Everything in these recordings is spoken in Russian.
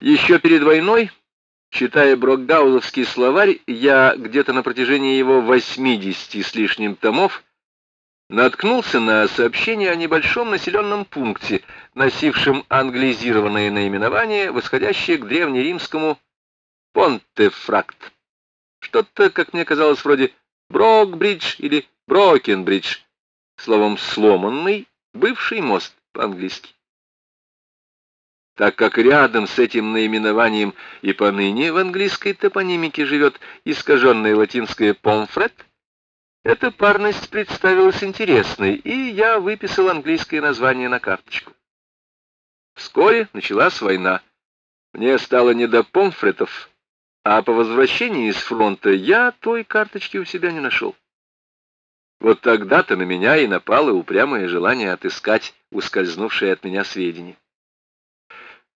Еще перед войной, читая Брокгаузовский словарь, я где-то на протяжении его 80 с лишним томов наткнулся на сообщение о небольшом населенном пункте, носившем англизированное наименование, восходящее к древнеримскому Понтефракт. Что-то, как мне казалось, вроде Брокбридж или Брокенбридж, словом, сломанный бывший мост по-английски. Так как рядом с этим наименованием и поныне в английской топонимике живет искаженное латинское «помфрет», эта парность представилась интересной, и я выписал английское название на карточку. Вскоре началась война. Мне стало не до помфретов, а по возвращении из фронта я той карточки у себя не нашел. Вот тогда-то на меня и напало упрямое желание отыскать ускользнувшие от меня сведения.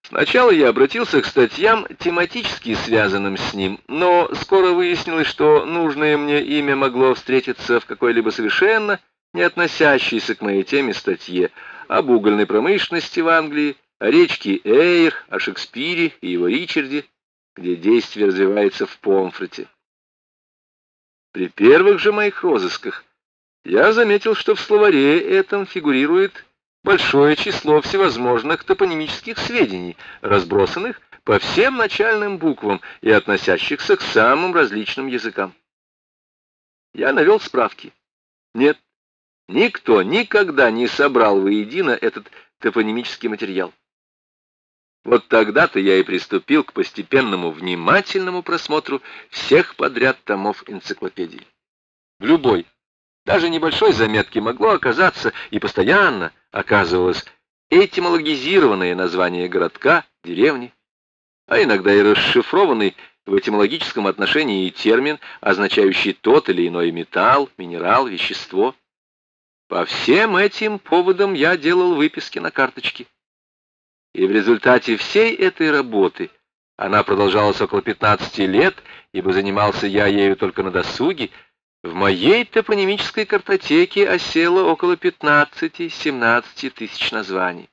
Сначала я обратился к статьям, тематически связанным с ним, но скоро выяснилось, что нужное мне имя могло встретиться в какой-либо совершенно не относящейся к моей теме статье об угольной промышленности в Англии, о речке Эйр, о Шекспире и его Ричарде, где действие развивается в Помфрете. При первых же моих розысках я заметил, что в словаре этом фигурирует большое число всевозможных топонимических сведений, разбросанных по всем начальным буквам и относящихся к самым различным языкам. Я навел справки. Нет, никто никогда не собрал воедино этот топонимический материал. Вот тогда-то я и приступил к постепенному внимательному просмотру всех подряд томов энциклопедии. В любой даже небольшой заметки могло оказаться, и постоянно оказывалось, этимологизированное название городка, деревни, а иногда и расшифрованный в этимологическом отношении термин, означающий тот или иной металл, минерал, вещество. По всем этим поводам я делал выписки на карточке. И в результате всей этой работы, она продолжалась около 15 лет, ибо занимался я ею только на досуге, в моей топонимической картотеке осело около 15-17 тысяч названий.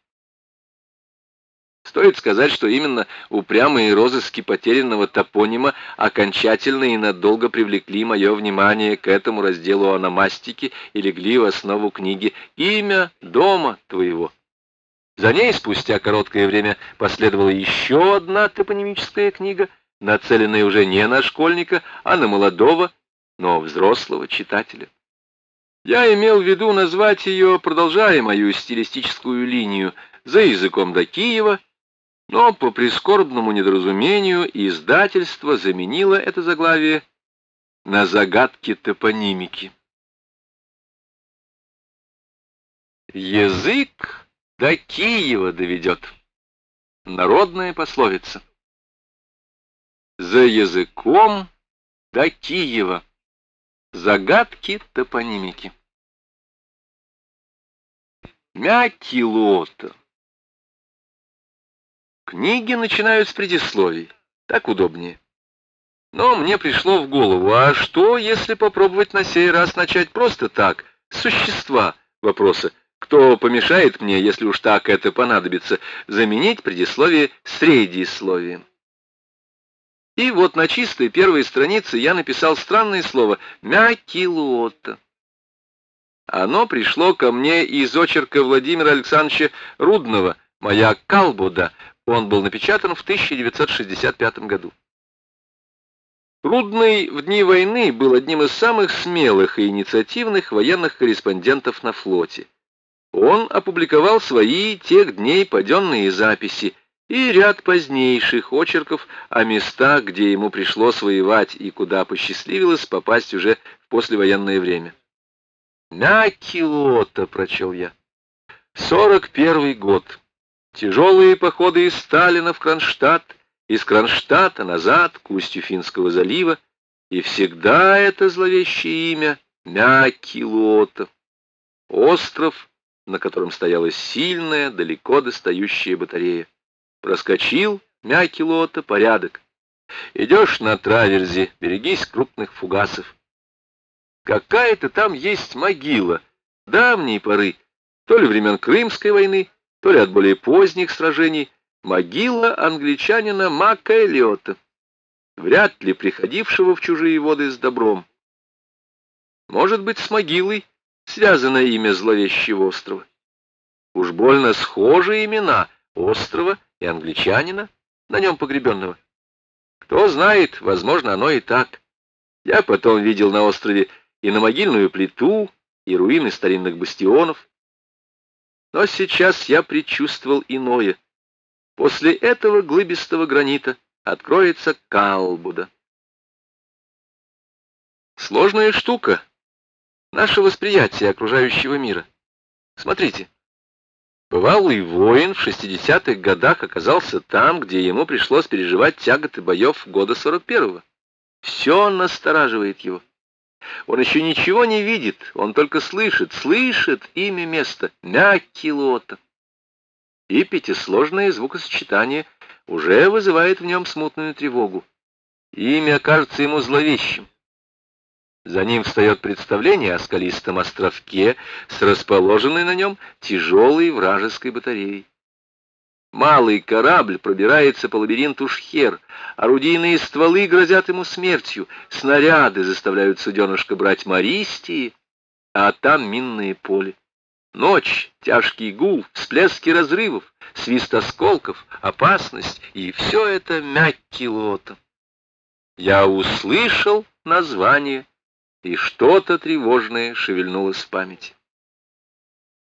Стоит сказать, что именно упрямые розыски потерянного топонима окончательно и надолго привлекли мое внимание к этому разделу ономастики и легли в основу книги «Имя дома твоего». За ней спустя короткое время последовала еще одна топонимическая книга, нацеленная уже не на школьника, а на молодого но взрослого читателя. Я имел в виду назвать ее, продолжая мою стилистическую линию, за языком до Киева, но по прискорбному недоразумению издательство заменило это заглавие на загадки топонимики. Язык до Киева доведет. Народная пословица. За языком до Киева. Загадки топонимики. Мякилота. Книги начинают с предисловий. Так удобнее. Но мне пришло в голову, а что, если попробовать на сей раз начать просто так, с существа вопроса, кто помешает мне, если уж так это понадобится, заменить предисловие средисловием? И вот на чистой первой странице я написал странное слово «мякилуота». Оно пришло ко мне из очерка Владимира Александровича Рудного «Моя Калбуда». Он был напечатан в 1965 году. Рудный в дни войны был одним из самых смелых и инициативных военных корреспондентов на флоте. Он опубликовал свои тех дней паденные записи, и ряд позднейших очерков о местах, где ему пришлось воевать и куда посчастливилось попасть уже в послевоенное время. «Накиота», — прочел я. «Сорок первый год. Тяжелые походы из Сталина в Кронштадт, из Кронштадта назад к устью Финского залива, и всегда это зловещее имя Мякилота. Остров, на котором стояла сильная, далеко достающая батарея. Проскочил мягкий лота, порядок. Идешь на траверзе, берегись крупных фугасов. Какая-то там есть могила, давней поры, то ли времен Крымской войны, то ли от более поздних сражений, Могила англичанина Мака Эллиота, вряд ли приходившего в чужие воды с добром. Может быть, с могилой связано имя зловещего острова. Уж больно схожи имена острова и англичанина, на нем погребенного. Кто знает, возможно, оно и так. Я потом видел на острове и на могильную плиту, и руины старинных бастионов. Но сейчас я предчувствовал иное. После этого глыбистого гранита откроется Калбуда. Сложная штука. Наше восприятие окружающего мира. Смотрите. Бывалый воин в 60-х годах оказался там, где ему пришлось переживать тяготы боев года 41-го. Все настораживает его. Он еще ничего не видит, он только слышит, слышит имя места — Мякилота. И пятисложное звукосочетание уже вызывает в нем смутную тревогу. Имя кажется ему зловещим. За ним встает представление о скалистом островке с расположенной на нем тяжелой вражеской батареей. Малый корабль пробирается по лабиринту Шхер, орудийные стволы грозят ему смертью, снаряды заставляют суденышко брать Мористии, а там минное поле. Ночь, тяжкий гул, всплески разрывов, свист осколков, опасность, и все это мягкий лотом. Я услышал название и что-то тревожное шевельнулось в памяти.